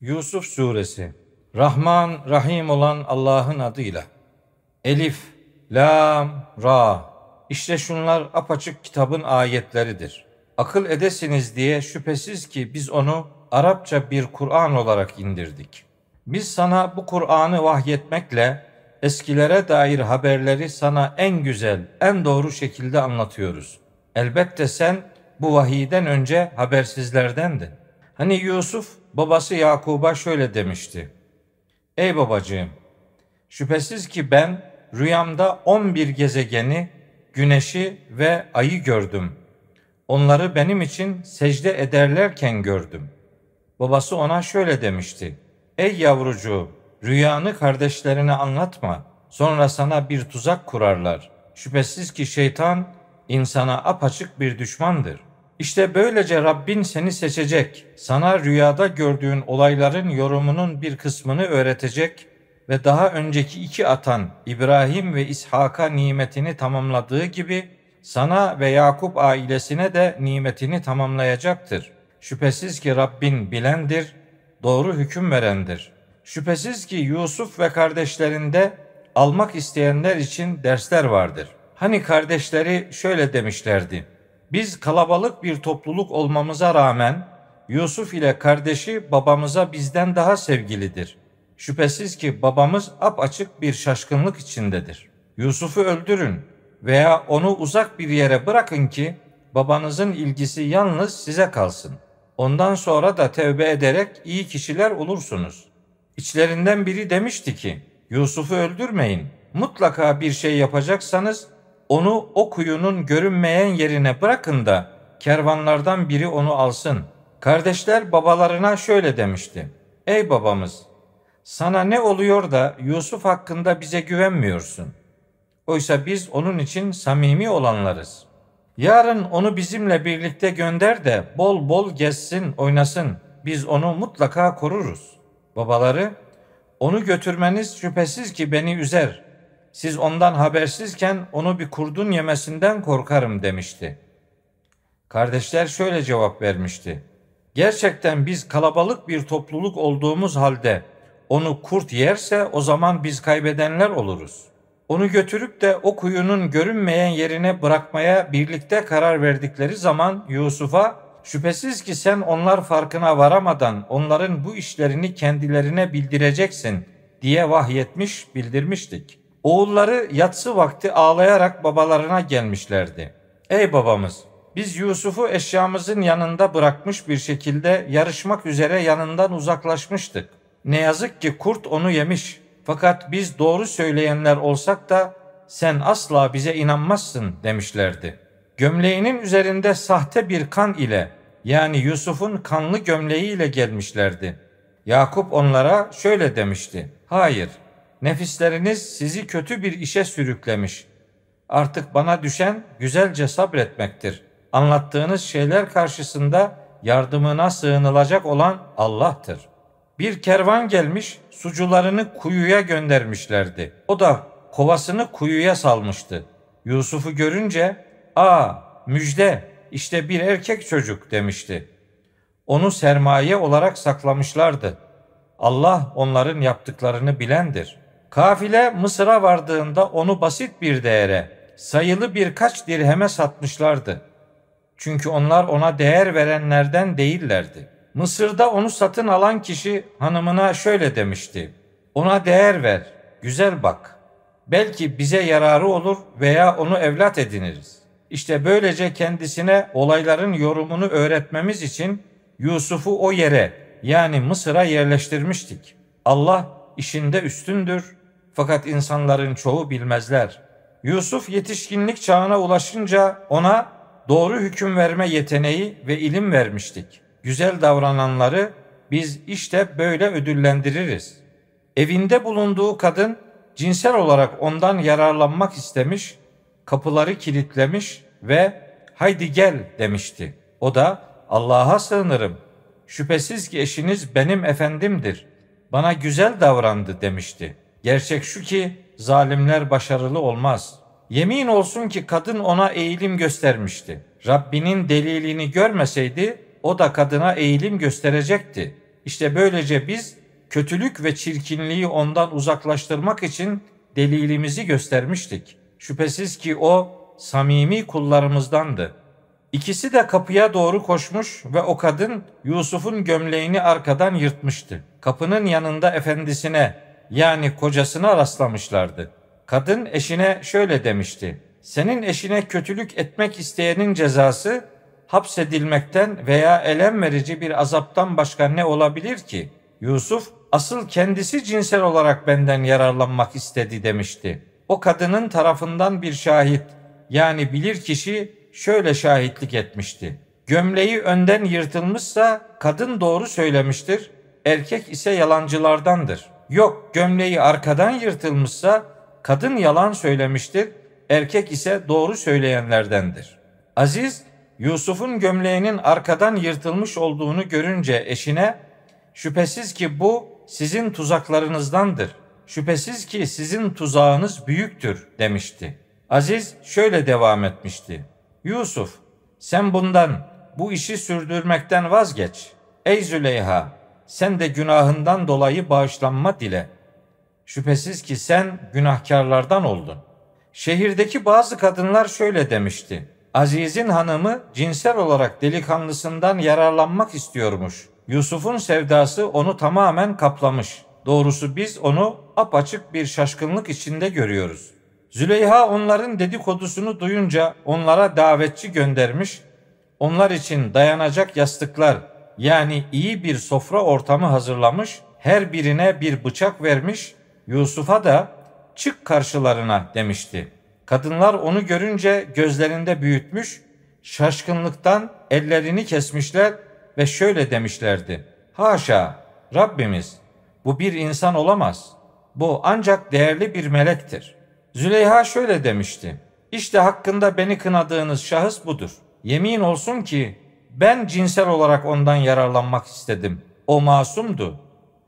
Yusuf Suresi Rahman Rahim olan Allah'ın adıyla Elif, Lam, Ra İşte şunlar apaçık kitabın ayetleridir. Akıl edesiniz diye şüphesiz ki biz onu Arapça bir Kur'an olarak indirdik. Biz sana bu Kur'an'ı vahyetmekle eskilere dair haberleri sana en güzel, en doğru şekilde anlatıyoruz. Elbette sen bu vahiyden önce habersizlerdendin. Hani Yusuf babası Yakub'a şöyle demişti. Ey babacığım, şüphesiz ki ben rüyamda 11 gezegeni, güneşi ve ayı gördüm. Onları benim için secde ederlerken gördüm. Babası ona şöyle demişti. Ey yavrucuğum, rüyanı kardeşlerine anlatma. Sonra sana bir tuzak kurarlar. Şüphesiz ki şeytan insana apaçık bir düşmandır. İşte böylece Rabbin seni seçecek, sana rüyada gördüğün olayların yorumunun bir kısmını öğretecek ve daha önceki iki atan İbrahim ve İshak'a nimetini tamamladığı gibi sana ve Yakup ailesine de nimetini tamamlayacaktır. Şüphesiz ki Rabbin bilendir, doğru hüküm verendir. Şüphesiz ki Yusuf ve kardeşlerinde almak isteyenler için dersler vardır. Hani kardeşleri şöyle demişlerdi. Biz kalabalık bir topluluk olmamıza rağmen Yusuf ile kardeşi babamıza bizden daha sevgilidir. Şüphesiz ki babamız apaçık bir şaşkınlık içindedir. Yusuf'u öldürün veya onu uzak bir yere bırakın ki babanızın ilgisi yalnız size kalsın. Ondan sonra da tevbe ederek iyi kişiler olursunuz. İçlerinden biri demişti ki, Yusuf'u öldürmeyin. Mutlaka bir şey yapacaksanız onu o kuyunun görünmeyen yerine bırakın da kervanlardan biri onu alsın. Kardeşler babalarına şöyle demişti. Ey babamız, sana ne oluyor da Yusuf hakkında bize güvenmiyorsun? Oysa biz onun için samimi olanlarız. Yarın onu bizimle birlikte gönder de bol bol gezsin, oynasın. Biz onu mutlaka koruruz. Babaları, onu götürmeniz şüphesiz ki beni üzer. Siz ondan habersizken onu bir kurdun yemesinden korkarım demişti. Kardeşler şöyle cevap vermişti. Gerçekten biz kalabalık bir topluluk olduğumuz halde onu kurt yerse o zaman biz kaybedenler oluruz. Onu götürüp de o kuyunun görünmeyen yerine bırakmaya birlikte karar verdikleri zaman Yusuf'a şüphesiz ki sen onlar farkına varamadan onların bu işlerini kendilerine bildireceksin diye vahyetmiş bildirmiştik. Oğulları yatsı vakti ağlayarak babalarına gelmişlerdi. Ey babamız biz Yusuf'u eşyamızın yanında bırakmış bir şekilde yarışmak üzere yanından uzaklaşmıştık. Ne yazık ki kurt onu yemiş. Fakat biz doğru söyleyenler olsak da sen asla bize inanmazsın demişlerdi. Gömleğinin üzerinde sahte bir kan ile yani Yusuf'un kanlı gömleği ile gelmişlerdi. Yakup onlara şöyle demişti. Hayır, nefisleriniz sizi kötü bir işe sürüklemiş. Artık bana düşen güzelce sabretmektir. Anlattığınız şeyler karşısında yardımına sığınılacak olan Allah'tır. Bir kervan gelmiş, sucularını kuyuya göndermişlerdi. O da kovasını kuyuya salmıştı. Yusuf'u görünce, "Aa, müjde, işte bir erkek çocuk." demişti. Onu sermaye olarak saklamışlardı. Allah onların yaptıklarını bilendir. Kafile Mısır'a vardığında onu basit bir değere, sayılı birkaç dirheme satmışlardı. Çünkü onlar ona değer verenlerden değillerdi. Mısır'da onu satın alan kişi hanımına şöyle demişti. Ona değer ver, güzel bak. Belki bize yararı olur veya onu evlat ediniriz. İşte böylece kendisine olayların yorumunu öğretmemiz için Yusuf'u o yere yani Mısır'a yerleştirmiştik. Allah işinde üstündür fakat insanların çoğu bilmezler. Yusuf yetişkinlik çağına ulaşınca ona doğru hüküm verme yeteneği ve ilim vermiştik. Güzel davrananları biz işte böyle ödüllendiririz. Evinde bulunduğu kadın cinsel olarak ondan yararlanmak istemiş, kapıları kilitlemiş ve haydi gel demişti. O da Allah'a sığınırım. Şüphesiz ki eşiniz benim efendimdir. Bana güzel davrandı demişti. Gerçek şu ki zalimler başarılı olmaz. Yemin olsun ki kadın ona eğilim göstermişti. Rabbinin delilini görmeseydi o da kadına eğilim gösterecekti. İşte böylece biz kötülük ve çirkinliği ondan uzaklaştırmak için delilimizi göstermiştik. Şüphesiz ki o samimi kullarımızdandı. İkisi de kapıya doğru koşmuş ve o kadın Yusuf'un gömleğini arkadan yırtmıştı. Kapının yanında efendisine yani kocasına rastlamışlardı. Kadın eşine şöyle demişti. Senin eşine kötülük etmek isteyenin cezası hapsedilmekten veya elem verici bir azaptan başka ne olabilir ki? Yusuf asıl kendisi cinsel olarak benden yararlanmak istedi demişti. O kadının tarafından bir şahit yani bilir kişi şöyle şahitlik etmişti. Gömleği önden yırtılmışsa kadın doğru söylemiştir, erkek ise yalancılardandır. Yok gömleği arkadan yırtılmışsa kadın yalan söylemiştir, erkek ise doğru söyleyenlerdendir. Aziz Yusuf'un gömleğinin arkadan yırtılmış olduğunu görünce eşine şüphesiz ki bu sizin tuzaklarınızdandır. Şüphesiz ki sizin tuzağınız büyüktür demişti. Aziz şöyle devam etmişti. Yusuf sen bundan bu işi sürdürmekten vazgeç. Ey Züleyha sen de günahından dolayı bağışlanma dile. Şüphesiz ki sen günahkarlardan oldun. Şehirdeki bazı kadınlar şöyle demişti. Aziz'in hanımı cinsel olarak delikanlısından yararlanmak istiyormuş. Yusuf'un sevdası onu tamamen kaplamış. Doğrusu biz onu apaçık bir şaşkınlık içinde görüyoruz. Züleyha onların dedikodusunu duyunca onlara davetçi göndermiş, onlar için dayanacak yastıklar yani iyi bir sofra ortamı hazırlamış, her birine bir bıçak vermiş, Yusuf'a da çık karşılarına demişti. Kadınlar onu görünce gözlerinde büyütmüş, şaşkınlıktan ellerini kesmişler ve şöyle demişlerdi. Haşa Rabbimiz bu bir insan olamaz. Bu ancak değerli bir melektir. Züleyha şöyle demişti. İşte hakkında beni kınadığınız şahıs budur. Yemin olsun ki ben cinsel olarak ondan yararlanmak istedim. O masumdu.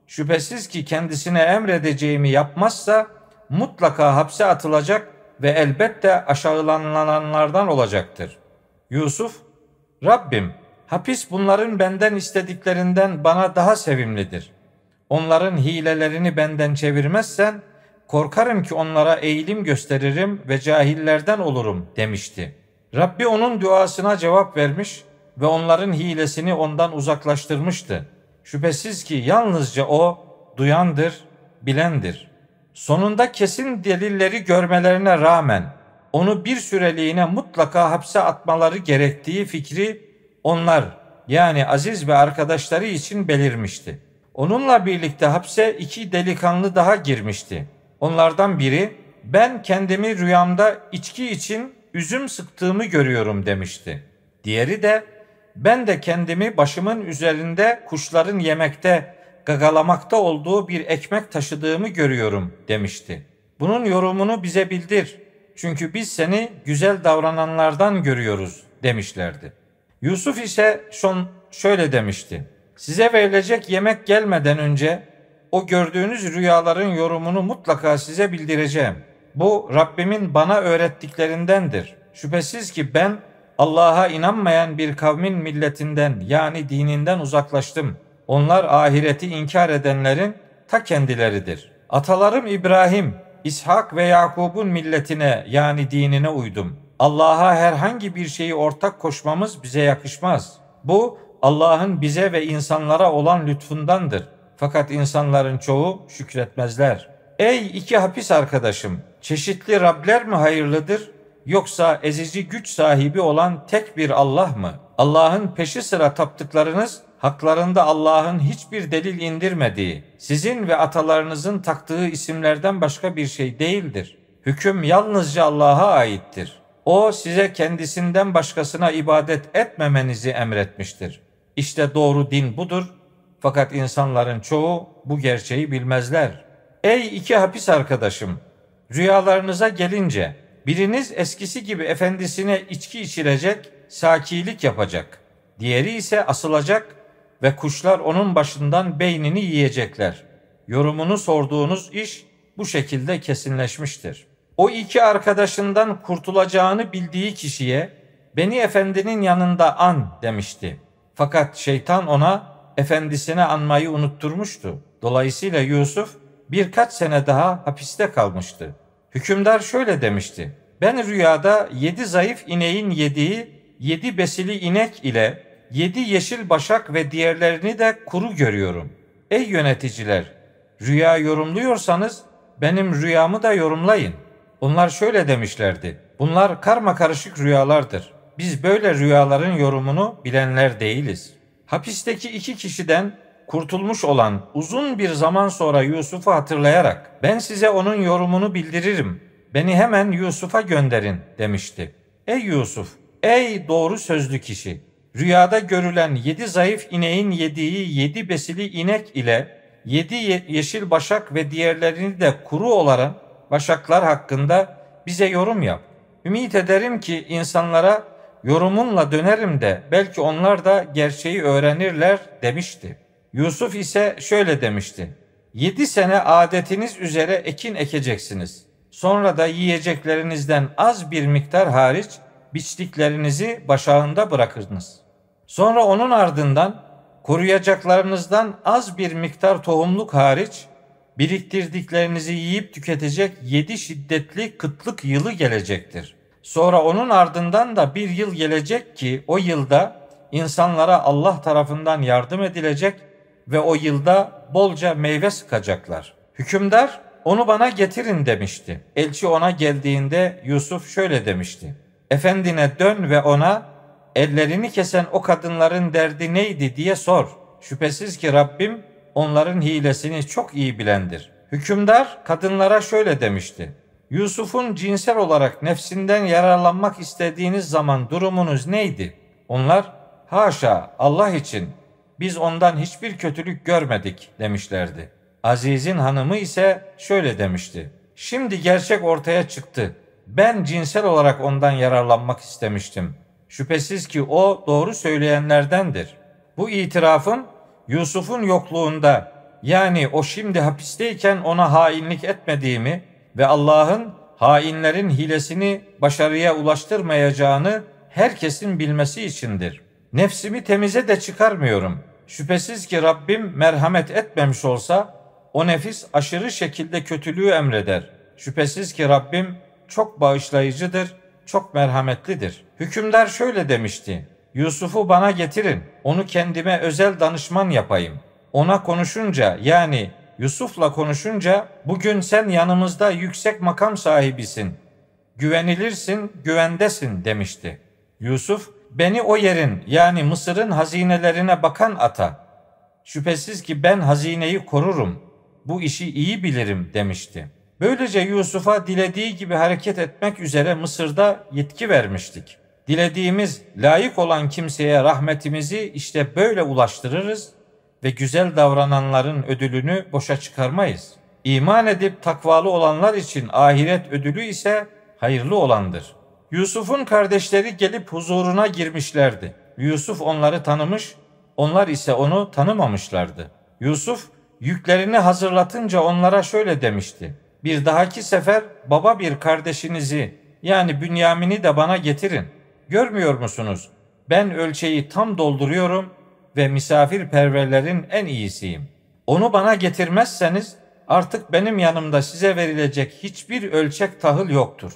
Şüphesiz ki kendisine emredeceğimi yapmazsa mutlaka hapse atılacak ve elbette aşağılananlardan olacaktır. Yusuf, Rabbim hapis bunların benden istediklerinden bana daha sevimlidir. Onların hilelerini benden çevirmezsen korkarım ki onlara eğilim gösteririm ve cahillerden olurum demişti. Rabbi onun duasına cevap vermiş ve onların hilesini ondan uzaklaştırmıştı. Şüphesiz ki yalnızca o duyandır, bilendir. Sonunda kesin delilleri görmelerine rağmen onu bir süreliğine mutlaka hapse atmaları gerektiği fikri onlar yani Aziz ve arkadaşları için belirmişti. Onunla birlikte hapse iki delikanlı daha girmişti. Onlardan biri ben kendimi rüyamda içki için üzüm sıktığımı görüyorum demişti. Diğeri de ben de kendimi başımın üzerinde kuşların yemekte, gagalamakta olduğu bir ekmek taşıdığımı görüyorum demişti. Bunun yorumunu bize bildir. Çünkü biz seni güzel davrananlardan görüyoruz demişlerdi. Yusuf ise son şöyle demişti. Size verilecek yemek gelmeden önce o gördüğünüz rüyaların yorumunu mutlaka size bildireceğim. Bu Rabbimin bana öğrettiklerindendir. Şüphesiz ki ben Allah'a inanmayan bir kavmin milletinden yani dininden uzaklaştım. Onlar ahireti inkar edenlerin ta kendileridir. Atalarım İbrahim, İshak ve Yakub'un milletine yani dinine uydum. Allah'a herhangi bir şeyi ortak koşmamız bize yakışmaz. Bu Allah'ın bize ve insanlara olan lütfundandır. Fakat insanların çoğu şükretmezler. Ey iki hapis arkadaşım, çeşitli Rabler mi hayırlıdır yoksa ezici güç sahibi olan tek bir Allah mı? Allah'ın peşi sıra taptıklarınız haklarında Allah'ın hiçbir delil indirmediği, sizin ve atalarınızın taktığı isimlerden başka bir şey değildir. Hüküm yalnızca Allah'a aittir. O size kendisinden başkasına ibadet etmemenizi emretmiştir. İşte doğru din budur. Fakat insanların çoğu bu gerçeği bilmezler. Ey iki hapis arkadaşım, rüyalarınıza gelince biriniz eskisi gibi efendisine içki içirecek, sakilik yapacak. Diğeri ise asılacak ve kuşlar onun başından beynini yiyecekler. Yorumunu sorduğunuz iş bu şekilde kesinleşmiştir. O iki arkadaşından kurtulacağını bildiği kişiye beni efendinin yanında an demişti. Fakat şeytan ona efendisine anmayı unutturmuştu. Dolayısıyla Yusuf birkaç sene daha hapiste kalmıştı. Hükümdar şöyle demişti. Ben rüyada yedi zayıf ineğin yediği yedi besili inek ile yedi yeşil başak ve diğerlerini de kuru görüyorum. Ey yöneticiler! Rüya yorumluyorsanız benim rüyamı da yorumlayın. Onlar şöyle demişlerdi. Bunlar karma karışık rüyalardır. Biz böyle rüyaların yorumunu bilenler değiliz. Hapisteki iki kişiden kurtulmuş olan uzun bir zaman sonra Yusuf'u hatırlayarak ben size onun yorumunu bildiririm. Beni hemen Yusuf'a gönderin demişti. Ey Yusuf, ey doğru sözlü kişi, rüyada görülen yedi zayıf ineğin yediği yedi besili inek ile yedi yeşil başak ve diğerlerini de kuru olan başaklar hakkında bize yorum yap. Ümit ederim ki insanlara yorumunla dönerim de belki onlar da gerçeği öğrenirler demişti. Yusuf ise şöyle demişti. Yedi sene adetiniz üzere ekin ekeceksiniz. Sonra da yiyeceklerinizden az bir miktar hariç biçtiklerinizi başağında bırakırınız. Sonra onun ardından koruyacaklarınızdan az bir miktar tohumluk hariç biriktirdiklerinizi yiyip tüketecek yedi şiddetli kıtlık yılı gelecektir. Sonra onun ardından da bir yıl gelecek ki o yılda insanlara Allah tarafından yardım edilecek ve o yılda bolca meyve sıkacaklar. Hükümdar onu bana getirin demişti. Elçi ona geldiğinde Yusuf şöyle demişti. Efendine dön ve ona ellerini kesen o kadınların derdi neydi diye sor. Şüphesiz ki Rabbim onların hilesini çok iyi bilendir. Hükümdar kadınlara şöyle demişti. Yusuf'un cinsel olarak nefsinden yararlanmak istediğiniz zaman durumunuz neydi? Onlar haşa Allah için biz ondan hiçbir kötülük görmedik demişlerdi. Aziz'in hanımı ise şöyle demişti. Şimdi gerçek ortaya çıktı. Ben cinsel olarak ondan yararlanmak istemiştim. Şüphesiz ki o doğru söyleyenlerdendir. Bu itirafın Yusuf'un yokluğunda yani o şimdi hapisteyken ona hainlik etmediğimi ve Allah'ın hainlerin hilesini başarıya ulaştırmayacağını herkesin bilmesi içindir. Nefsimi temize de çıkarmıyorum. Şüphesiz ki Rabbim merhamet etmemiş olsa o nefis aşırı şekilde kötülüğü emreder. Şüphesiz ki Rabbim çok bağışlayıcıdır, çok merhametlidir. Hükümdar şöyle demişti. Yusuf'u bana getirin. Onu kendime özel danışman yapayım. Ona konuşunca yani Yusuf'la konuşunca bugün sen yanımızda yüksek makam sahibisin. Güvenilirsin, güvendesin demişti. Yusuf beni o yerin yani Mısır'ın hazinelerine bakan ata. Şüphesiz ki ben hazineyi korurum. Bu işi iyi bilirim demişti. Böylece Yusuf'a dilediği gibi hareket etmek üzere Mısır'da yetki vermiştik. Dilediğimiz layık olan kimseye rahmetimizi işte böyle ulaştırırız ve güzel davrananların ödülünü boşa çıkarmayız. İman edip takvalı olanlar için ahiret ödülü ise hayırlı olandır. Yusuf'un kardeşleri gelip huzuruna girmişlerdi. Yusuf onları tanımış, onlar ise onu tanımamışlardı. Yusuf yüklerini hazırlatınca onlara şöyle demişti. Bir dahaki sefer baba bir kardeşinizi yani Bünyamin'i de bana getirin. Görmüyor musunuz? Ben ölçeği tam dolduruyorum ve misafirperverlerin en iyisiyim. Onu bana getirmezseniz artık benim yanımda size verilecek hiçbir ölçek tahıl yoktur.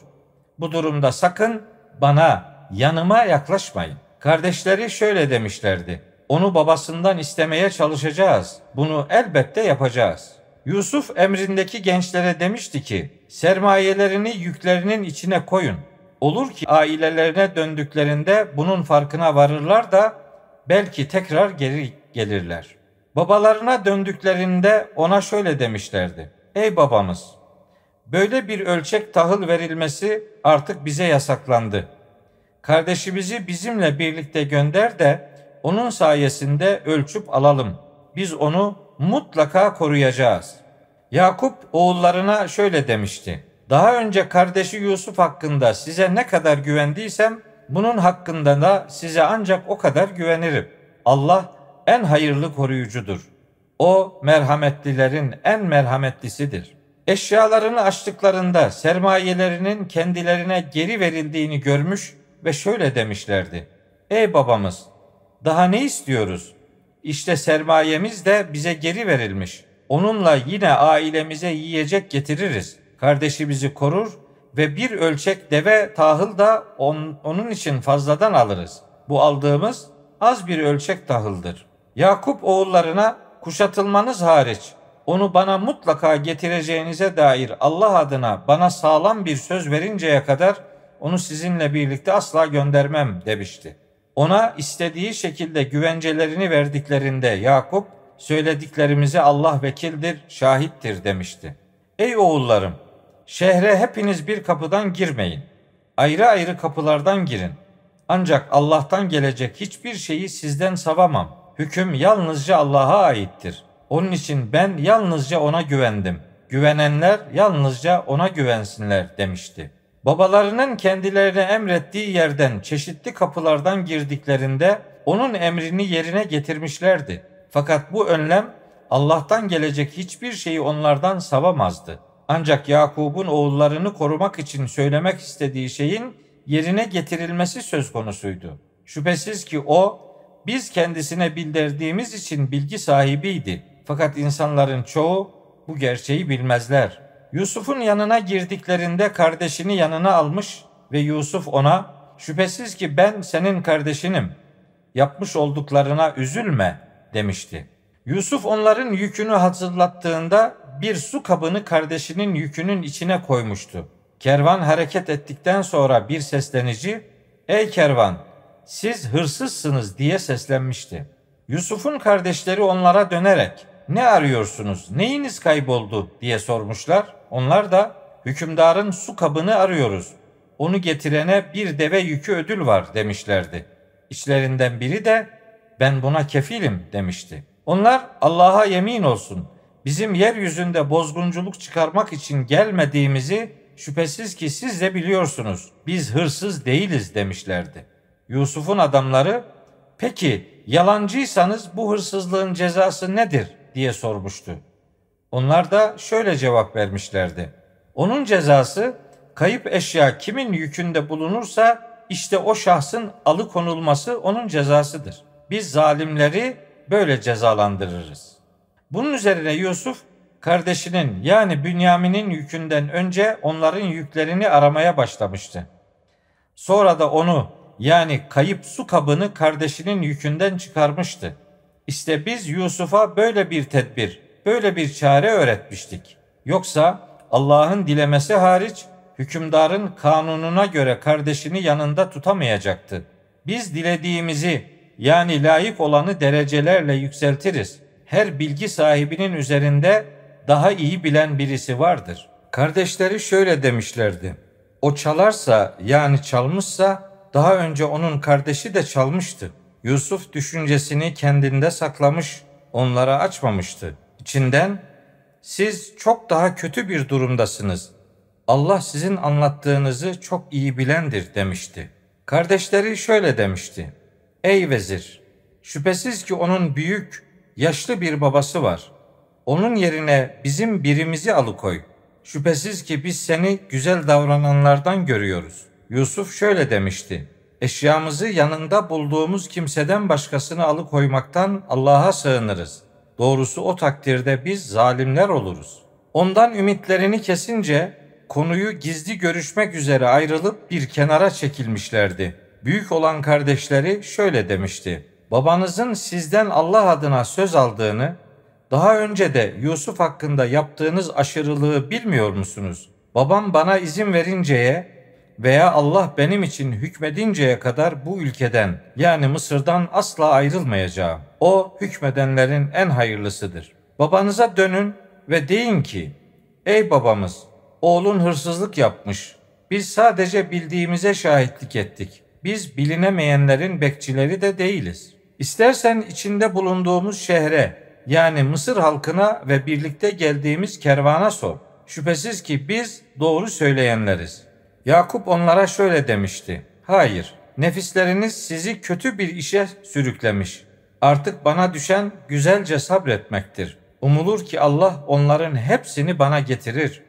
Bu durumda sakın bana, yanıma yaklaşmayın. Kardeşleri şöyle demişlerdi. Onu babasından istemeye çalışacağız. Bunu elbette yapacağız. Yusuf emrindeki gençlere demişti ki, sermayelerini yüklerinin içine koyun. Olur ki ailelerine döndüklerinde bunun farkına varırlar da belki tekrar geri gelirler. Babalarına döndüklerinde ona şöyle demişlerdi. Ey babamız, böyle bir ölçek tahıl verilmesi artık bize yasaklandı. Kardeşimizi bizimle birlikte gönder de onun sayesinde ölçüp alalım. Biz onu mutlaka koruyacağız. Yakup oğullarına şöyle demişti. Daha önce kardeşi Yusuf hakkında size ne kadar güvendiysem bunun hakkında da size ancak o kadar güvenirim. Allah en hayırlı koruyucudur. O merhametlilerin en merhametlisidir. Eşyalarını açtıklarında sermayelerinin kendilerine geri verildiğini görmüş ve şöyle demişlerdi. Ey babamız daha ne istiyoruz? İşte sermayemiz de bize geri verilmiş. Onunla yine ailemize yiyecek getiririz. Kardeşimizi korur ve bir ölçek deve tahıl da on, onun için fazladan alırız. Bu aldığımız az bir ölçek tahıldır. Yakup oğullarına kuşatılmanız hariç onu bana mutlaka getireceğinize dair Allah adına bana sağlam bir söz verinceye kadar onu sizinle birlikte asla göndermem demişti. Ona istediği şekilde güvencelerini verdiklerinde Yakup söylediklerimize Allah vekildir, şahittir demişti. Ey oğullarım, şehre hepiniz bir kapıdan girmeyin. Ayrı ayrı kapılardan girin. Ancak Allah'tan gelecek hiçbir şeyi sizden savamam. Hüküm yalnızca Allah'a aittir. Onun için ben yalnızca ona güvendim. Güvenenler yalnızca ona güvensinler demişti. Babalarının kendilerine emrettiği yerden çeşitli kapılardan girdiklerinde onun emrini yerine getirmişlerdi. Fakat bu önlem Allah'tan gelecek hiçbir şeyi onlardan savamazdı. Ancak Yakub'un oğullarını korumak için söylemek istediği şeyin yerine getirilmesi söz konusuydu. Şüphesiz ki o biz kendisine bildirdiğimiz için bilgi sahibiydi. Fakat insanların çoğu bu gerçeği bilmezler. Yusuf'un yanına girdiklerinde kardeşini yanına almış ve Yusuf ona şüphesiz ki ben senin kardeşinim. Yapmış olduklarına üzülme demişti. Yusuf onların yükünü hazırlattığında bir su kabını kardeşinin yükünün içine koymuştu. Kervan hareket ettikten sonra bir seslenici, ''Ey kervan, siz hırsızsınız.'' diye seslenmişti. Yusuf'un kardeşleri onlara dönerek, ''Ne arıyorsunuz, neyiniz kayboldu?'' diye sormuşlar. Onlar da, ''Hükümdarın su kabını arıyoruz. Onu getirene bir deve yükü ödül var.'' demişlerdi. İçlerinden biri de, ''Ben buna kefilim.'' demişti. Onlar, ''Allah'a yemin olsun, bizim yeryüzünde bozgunculuk çıkarmak için gelmediğimizi şüphesiz ki siz de biliyorsunuz. Biz hırsız değiliz demişlerdi. Yusuf'un adamları peki yalancıysanız bu hırsızlığın cezası nedir diye sormuştu. Onlar da şöyle cevap vermişlerdi. Onun cezası kayıp eşya kimin yükünde bulunursa işte o şahsın alıkonulması onun cezasıdır. Biz zalimleri böyle cezalandırırız. Bunun üzerine Yusuf kardeşinin yani Bünyamin'in yükünden önce onların yüklerini aramaya başlamıştı. Sonra da onu yani kayıp su kabını kardeşinin yükünden çıkarmıştı. İşte biz Yusuf'a böyle bir tedbir, böyle bir çare öğretmiştik. Yoksa Allah'ın dilemesi hariç hükümdarın kanununa göre kardeşini yanında tutamayacaktı. Biz dilediğimizi yani layık olanı derecelerle yükseltiriz. Her bilgi sahibinin üzerinde daha iyi bilen birisi vardır. Kardeşleri şöyle demişlerdi. O çalarsa yani çalmışsa daha önce onun kardeşi de çalmıştı. Yusuf düşüncesini kendinde saklamış, onlara açmamıştı. İçinden siz çok daha kötü bir durumdasınız. Allah sizin anlattığınızı çok iyi bilendir demişti. Kardeşleri şöyle demişti. Ey vezir, şüphesiz ki onun büyük, yaşlı bir babası var. Onun yerine bizim birimizi alıkoy. Şüphesiz ki biz seni güzel davrananlardan görüyoruz. Yusuf şöyle demişti. Eşyamızı yanında bulduğumuz kimseden başkasını alıkoymaktan Allah'a sığınırız. Doğrusu o takdirde biz zalimler oluruz. Ondan ümitlerini kesince konuyu gizli görüşmek üzere ayrılıp bir kenara çekilmişlerdi. Büyük olan kardeşleri şöyle demişti. Babanızın sizden Allah adına söz aldığını daha önce de Yusuf hakkında yaptığınız aşırılığı bilmiyor musunuz? Babam bana izin verinceye veya Allah benim için hükmedinceye kadar bu ülkeden yani Mısır'dan asla ayrılmayacağım. O hükmedenlerin en hayırlısıdır. Babanıza dönün ve deyin ki ey babamız oğlun hırsızlık yapmış. Biz sadece bildiğimize şahitlik ettik. Biz bilinemeyenlerin bekçileri de değiliz. İstersen içinde bulunduğumuz şehre yani Mısır halkına ve birlikte geldiğimiz kervana sor. Şüphesiz ki biz doğru söyleyenleriz. Yakup onlara şöyle demişti. Hayır, nefisleriniz sizi kötü bir işe sürüklemiş. Artık bana düşen güzelce sabretmektir. Umulur ki Allah onların hepsini bana getirir.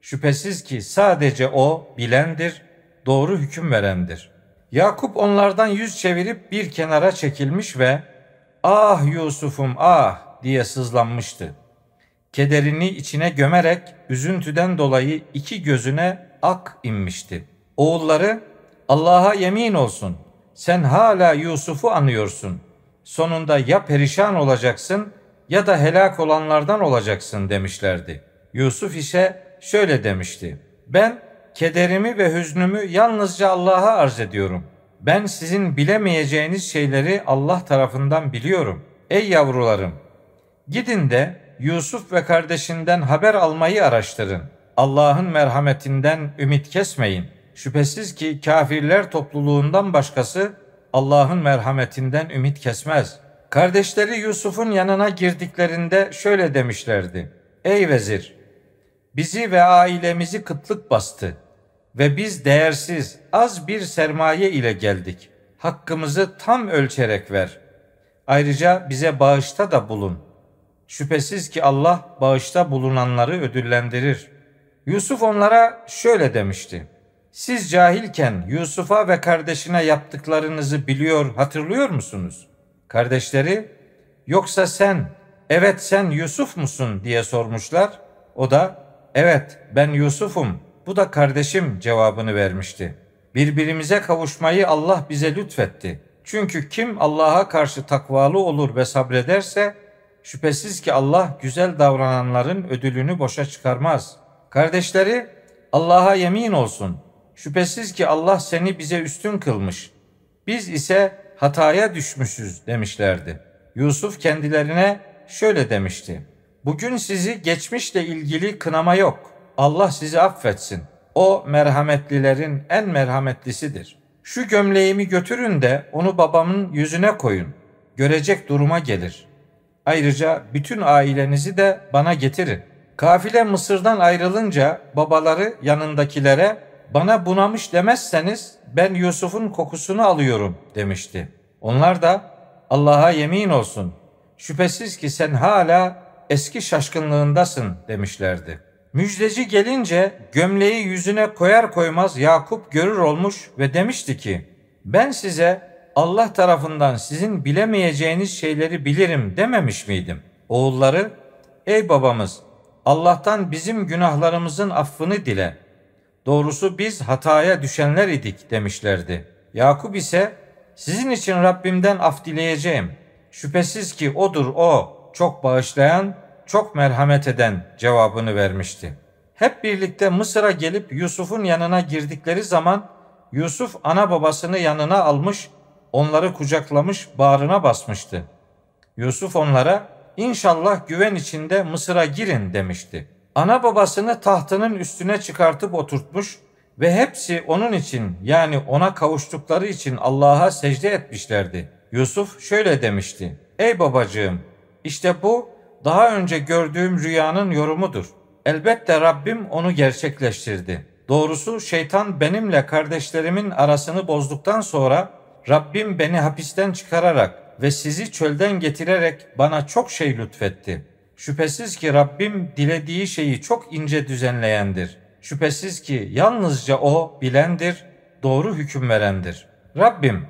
Şüphesiz ki sadece O bilendir, doğru hüküm verendir. Yakup onlardan yüz çevirip bir kenara çekilmiş ve ah Yusuf'um ah diye sızlanmıştı. Kederini içine gömerek üzüntüden dolayı iki gözüne ak inmişti. Oğulları Allah'a yemin olsun sen hala Yusuf'u anıyorsun. Sonunda ya perişan olacaksın ya da helak olanlardan olacaksın demişlerdi. Yusuf ise şöyle demişti. Ben kederimi ve hüznümü yalnızca Allah'a arz ediyorum. Ben sizin bilemeyeceğiniz şeyleri Allah tarafından biliyorum. Ey yavrularım, gidin de Yusuf ve kardeşinden haber almayı araştırın. Allah'ın merhametinden ümit kesmeyin. Şüphesiz ki kafirler topluluğundan başkası Allah'ın merhametinden ümit kesmez. Kardeşleri Yusuf'un yanına girdiklerinde şöyle demişlerdi. Ey vezir, bizi ve ailemizi kıtlık bastı ve biz değersiz az bir sermaye ile geldik. Hakkımızı tam ölçerek ver. Ayrıca bize bağışta da bulun. Şüphesiz ki Allah bağışta bulunanları ödüllendirir. Yusuf onlara şöyle demişti. Siz cahilken Yusuf'a ve kardeşine yaptıklarınızı biliyor, hatırlıyor musunuz? Kardeşleri, yoksa sen, evet sen Yusuf musun diye sormuşlar. O da, evet ben Yusuf'um, bu da kardeşim cevabını vermişti. Birbirimize kavuşmayı Allah bize lütfetti. Çünkü kim Allah'a karşı takvalı olur ve sabrederse, şüphesiz ki Allah güzel davrananların ödülünü boşa çıkarmaz. Kardeşleri, Allah'a yemin olsun.'' Şüphesiz ki Allah seni bize üstün kılmış. Biz ise hataya düşmüşüz demişlerdi. Yusuf kendilerine şöyle demişti. Bugün sizi geçmişle ilgili kınama yok. Allah sizi affetsin. O merhametlilerin en merhametlisidir. Şu gömleğimi götürün de onu babamın yüzüne koyun. Görecek duruma gelir. Ayrıca bütün ailenizi de bana getirin. Kafile Mısır'dan ayrılınca babaları yanındakilere bana bunamış demezseniz ben Yusuf'un kokusunu alıyorum demişti. Onlar da Allah'a yemin olsun şüphesiz ki sen hala eski şaşkınlığındasın demişlerdi. Müjdeci gelince gömleği yüzüne koyar koymaz Yakup görür olmuş ve demişti ki ben size Allah tarafından sizin bilemeyeceğiniz şeyleri bilirim dememiş miydim? Oğulları ey babamız Allah'tan bizim günahlarımızın affını dile.'' Doğrusu biz hataya düşenler idik demişlerdi. Yakup ise sizin için Rabbimden af dileyeceğim. Şüphesiz ki odur o, çok bağışlayan, çok merhamet eden cevabını vermişti. Hep birlikte Mısır'a gelip Yusuf'un yanına girdikleri zaman Yusuf ana babasını yanına almış, onları kucaklamış, bağrına basmıştı. Yusuf onlara inşallah güven içinde Mısır'a girin demişti.'' ana babasını tahtının üstüne çıkartıp oturtmuş ve hepsi onun için yani ona kavuştukları için Allah'a secde etmişlerdi. Yusuf şöyle demişti. Ey babacığım işte bu daha önce gördüğüm rüyanın yorumudur. Elbette Rabbim onu gerçekleştirdi. Doğrusu şeytan benimle kardeşlerimin arasını bozduktan sonra Rabbim beni hapisten çıkararak ve sizi çölden getirerek bana çok şey lütfetti. Şüphesiz ki Rabbim dilediği şeyi çok ince düzenleyendir. Şüphesiz ki yalnızca O bilendir, doğru hüküm verendir. Rabbim,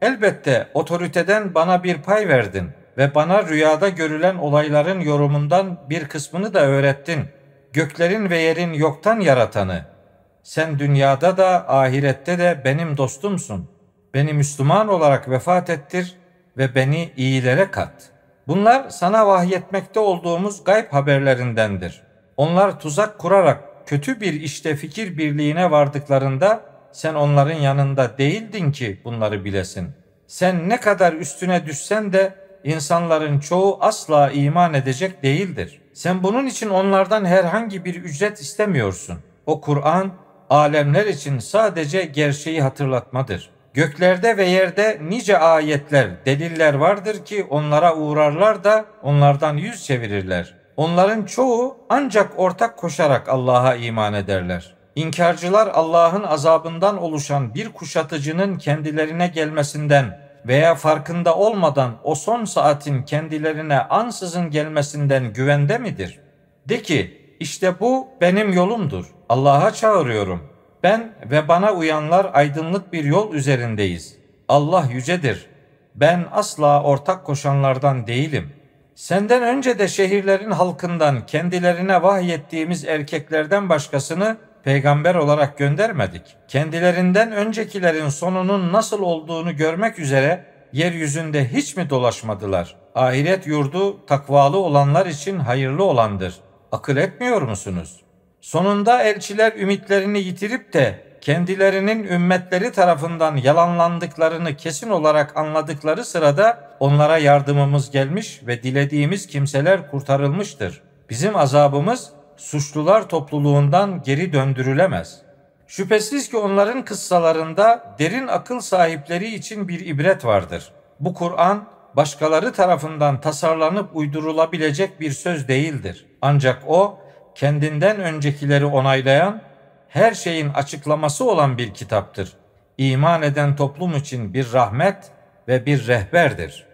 elbette otoriteden bana bir pay verdin ve bana rüyada görülen olayların yorumundan bir kısmını da öğrettin. Göklerin ve yerin yoktan yaratanı. Sen dünyada da ahirette de benim dostumsun. Beni Müslüman olarak vefat ettir ve beni iyilere kat.'' Bunlar sana vahyetmekte olduğumuz gayb haberlerindendir. Onlar tuzak kurarak kötü bir işte fikir birliğine vardıklarında sen onların yanında değildin ki bunları bilesin. Sen ne kadar üstüne düşsen de insanların çoğu asla iman edecek değildir. Sen bunun için onlardan herhangi bir ücret istemiyorsun. O Kur'an alemler için sadece gerçeği hatırlatmadır. Göklerde ve yerde nice ayetler, deliller vardır ki onlara uğrarlar da onlardan yüz çevirirler. Onların çoğu ancak ortak koşarak Allah'a iman ederler. İnkarcılar Allah'ın azabından oluşan bir kuşatıcının kendilerine gelmesinden veya farkında olmadan o son saatin kendilerine ansızın gelmesinden güvende midir? De ki işte bu benim yolumdur. Allah'a çağırıyorum. Ben ve bana uyanlar aydınlık bir yol üzerindeyiz. Allah yücedir. ben asla ortak koşanlardan değilim. Senden önce de şehirlerin halkından kendilerine vahyettiğimiz erkeklerden başkasını peygamber olarak göndermedik. Kendilerinden öncekilerin sonunun nasıl olduğunu görmek üzere yeryüzünde hiç mi dolaşmadılar? Ahiret yurdu takvalı olanlar için hayırlı olandır. Akıl etmiyor musunuz? Sonunda elçiler ümitlerini yitirip de kendilerinin ümmetleri tarafından yalanlandıklarını kesin olarak anladıkları sırada onlara yardımımız gelmiş ve dilediğimiz kimseler kurtarılmıştır. Bizim azabımız suçlular topluluğundan geri döndürülemez. Şüphesiz ki onların kıssalarında derin akıl sahipleri için bir ibret vardır. Bu Kur'an başkaları tarafından tasarlanıp uydurulabilecek bir söz değildir. Ancak o kendinden öncekileri onaylayan, her şeyin açıklaması olan bir kitaptır. İman eden toplum için bir rahmet ve bir rehberdir.''